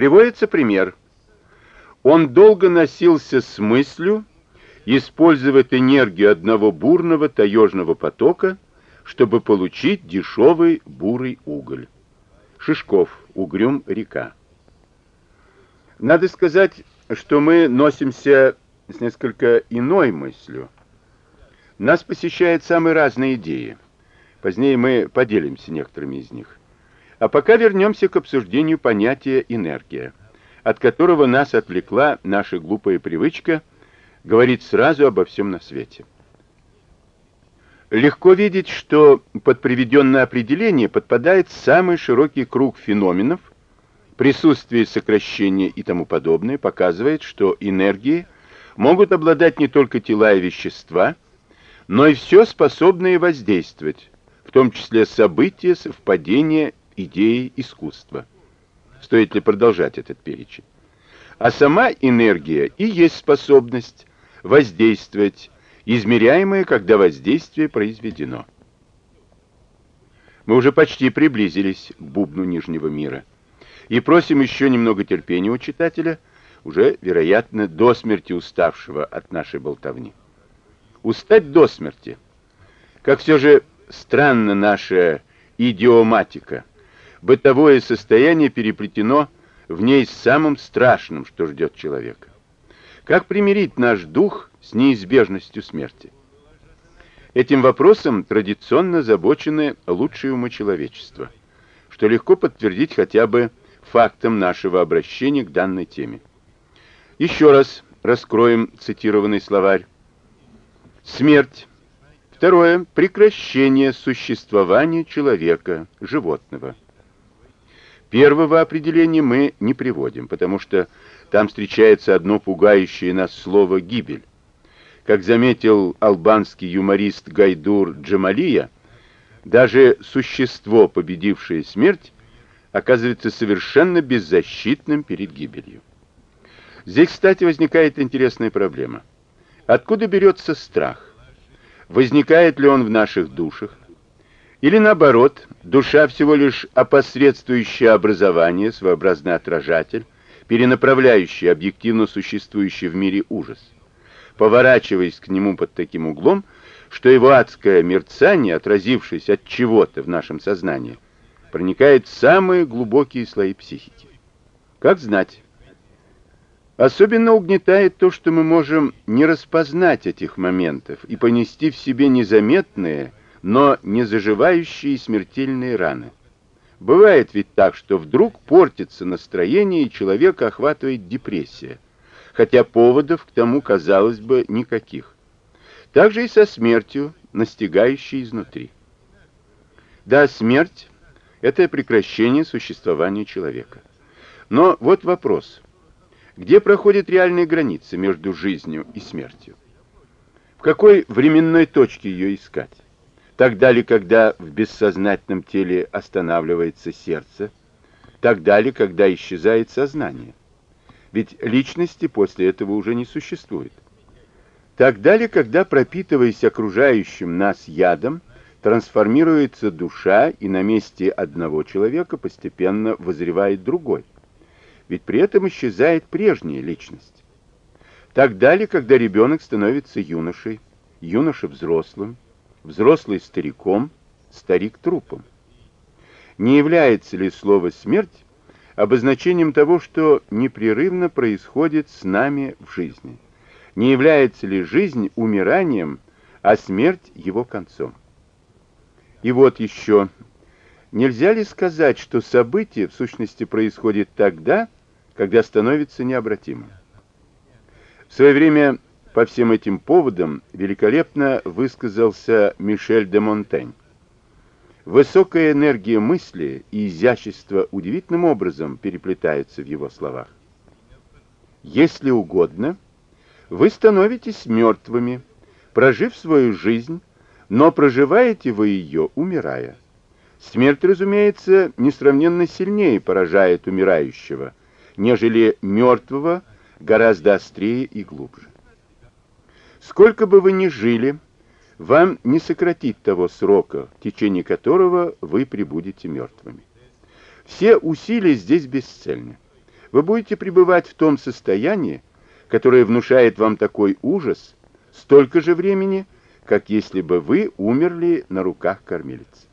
Приводится пример. Он долго носился с мыслью использовать энергию одного бурного таежного потока, чтобы получить дешевый бурый уголь. Шишков, Угрюм, река. Надо сказать, что мы носимся с несколько иной мыслью. Нас посещают самые разные идеи. Позднее мы поделимся некоторыми из них. А пока вернемся к обсуждению понятия «энергия», от которого нас отвлекла наша глупая привычка говорить сразу обо всем на свете. Легко видеть, что под приведенное определение подпадает самый широкий круг феноменов, присутствие сокращения и тому подобное показывает, что энергии могут обладать не только тела и вещества, но и все способное воздействовать, в том числе события, совпадения идеи искусства. Стоит ли продолжать этот перечень? А сама энергия и есть способность воздействовать, измеряемая, когда воздействие произведено. Мы уже почти приблизились к бубну Нижнего мира. И просим еще немного терпения у читателя, уже, вероятно, до смерти уставшего от нашей болтовни. Устать до смерти. Как все же странно наша идиоматика – бытовое состояние переплетено в ней с самым страшным, что ждет человека. Как примирить наш дух с неизбежностью смерти? Этим вопросом традиционно забочены лучшие умы человечества, что легко подтвердить хотя бы фактом нашего обращения к данной теме. Еще раз раскроем цитированный словарь. Смерть. Второе. Прекращение существования человека, животного. Первого определения мы не приводим, потому что там встречается одно пугающее нас слово «гибель». Как заметил албанский юморист Гайдур Джамалия, даже существо, победившее смерть, оказывается совершенно беззащитным перед гибелью. Здесь, кстати, возникает интересная проблема. Откуда берется страх? Возникает ли он в наших душах? Или наоборот, душа всего лишь опосредствующее образование, своеобразный отражатель, перенаправляющий объективно существующий в мире ужас, поворачиваясь к нему под таким углом, что его адское мерцание, отразившееся от чего-то в нашем сознании, проникает в самые глубокие слои психики. Как знать? Особенно угнетает то, что мы можем не распознать этих моментов и понести в себе незаметные, но не заживающие смертельные раны. Бывает ведь так, что вдруг портится настроение, и человека охватывает депрессия, хотя поводов к тому, казалось бы, никаких. Так же и со смертью, настигающей изнутри. Да, смерть — это прекращение существования человека. Но вот вопрос. Где проходят реальные границы между жизнью и смертью? В какой временной точке ее искать? Тогда ли, когда в бессознательном теле останавливается сердце? Тогда ли, когда исчезает сознание? Ведь личности после этого уже не существует. Тогда ли, когда, пропитываясь окружающим нас ядом, трансформируется душа, и на месте одного человека постепенно вызревает другой? Ведь при этом исчезает прежняя личность. Тогда ли, когда ребенок становится юношей, юноша взрослым, взрослый стариком, старик трупом. Не является ли слово «смерть» обозначением того, что непрерывно происходит с нами в жизни? Не является ли жизнь умиранием, а смерть его концом? И вот еще, нельзя ли сказать, что событие в сущности происходит тогда, когда становится необратимым? В свое время по всем этим поводам великолепно высказался Мишель де Монтень. Высокая энергия мысли и изящество удивительным образом переплетаются в его словах. Если угодно, вы становитесь мертвыми, прожив свою жизнь, но проживаете вы ее, умирая. Смерть, разумеется, несравненно сильнее поражает умирающего, нежели мертвого гораздо острее и глубже. Сколько бы вы ни жили, вам не сократить того срока, в течение которого вы прибудете мертвыми. Все усилия здесь бесцельны. вы будете пребывать в том состоянии, которое внушает вам такой ужас, столько же времени, как если бы вы умерли на руках кормилицы.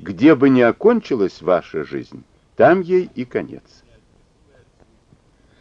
Где бы ни окончилась ваша жизнь, там ей и конец.